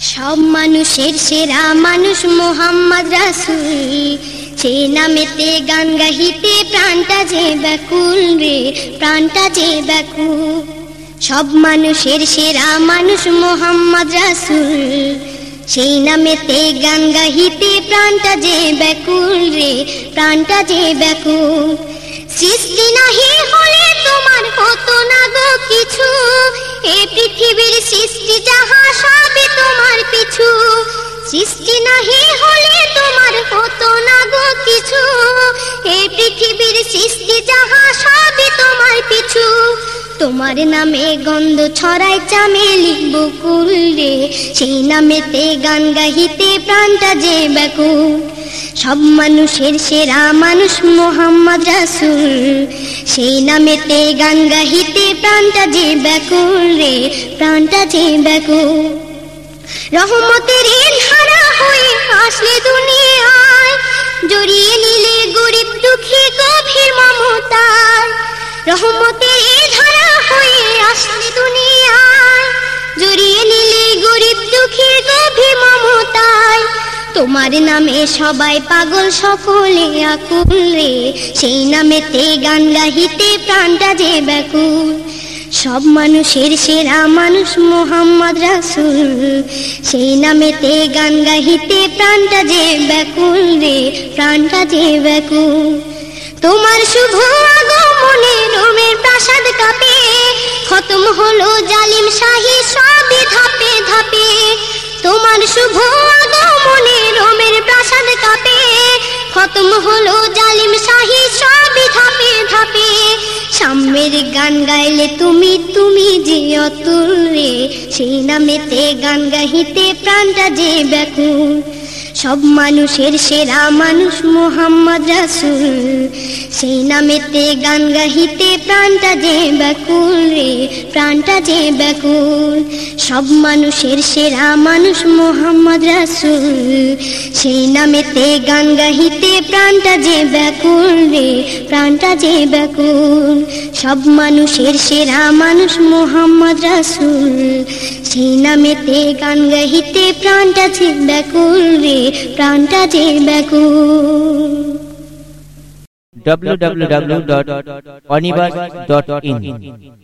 সব মানুষের সেরা মানুষ মোহাম্মদ রাসুল। সে নামেতে গান গাহিতে প্রাণটা যে ব্যাকুল রে, প্রাণটা যে ব্যাকুল। সব মানুষের সেরা মানুষ মোহাম্মদ রাসুল। সেই নামেতে গান গাহিতে প্রাণটা যে ব্যাকুল রে, প্রাণটা যে ব্যাকুল। সৃষ্টি নাহি হলে তোমার হতো না গো কিছু। এ পৃথিবীর সৃষ্টি যাহা সৃষ্টি নাহি হলে তোমার হতো না গো কিছু। এ পৃথিবীর সৃষ্টি যাহা, সবই তোমার পিছু। তোমার নামে গন্ধ ছড়াই চামেলি বকুল রে। সেই নামেতে গান গাহিতে প্রাণটা যে ব্যাকুল। সব মানুষের সেরা মানুষ মোহাম্মদ রাসুল। সেই নামেতে গান গাহিতে প্রাণটা যে ব্যাকুল রে, প্রাণটা যে ব্যাকুল। রহমতের ধারা হয়ে আসলে দুনিয়ায়। জড়িয়ে নিলে গরিব দুঃখী গভীর মমতায়। রহমতের ধারা হয়ে আসলে দুনিয়ায়। জড়িয়ে নিলে গরিব দুঃখী গভীর মমতায়। তোমার নামে সবাই পাগল সকলে আকুল রে। সেই নামেতে গান গাহিতে প্রাণটা যে ব্যাকুল। সব মানুষের সেরা মানুষ মোহাম্মদ রাসুল। সেই নামেতে গান গাহিতে প্রাণটা যে ব্যাকুল রে, প্রাণটা যে ব্যাকুল। তোমার শুভ আগমনে রোমের প্রাসাদ কাঁপে, খতম হলো জালিম শাহী সবই ধাপে ধাপে। তোমার শুভ আগমনে রোমের প্রাসাদ কাঁপে, খতম হলো জালিম শাহী সবই ধাপে ধাপে। সাম্যের গান গাইলে তুমি তুমি যে অতুল রে। সেই নামেতে গান গাহিতে প্রাণটা যে ব্যাকুল। সব মানুষের সেরা মানুষ মোহাম্মদ রাসুল। সেই নামেতে গান গাহিতে প্রাণটা যে ব্যাকুল রে, প্রাণটা যে ব্যাকুল। সব মানুষের সেরা মানুষ মোহাম্মদ রাসুল। সেই নামেতে গান গাহিতে প্রাণটা যে ব্যাকুল রে, প্রাণটা যে ব্যাকুল। সব মানুষের সেরা মানুষ মোহাম্মদ রাসুল। সেই নামেতে গান গাহিতে প্রাণটা যে ব্যাকুল রে, প্রাণটা যে ব্যাকুল। www.onibus.in